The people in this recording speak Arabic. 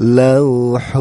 لوح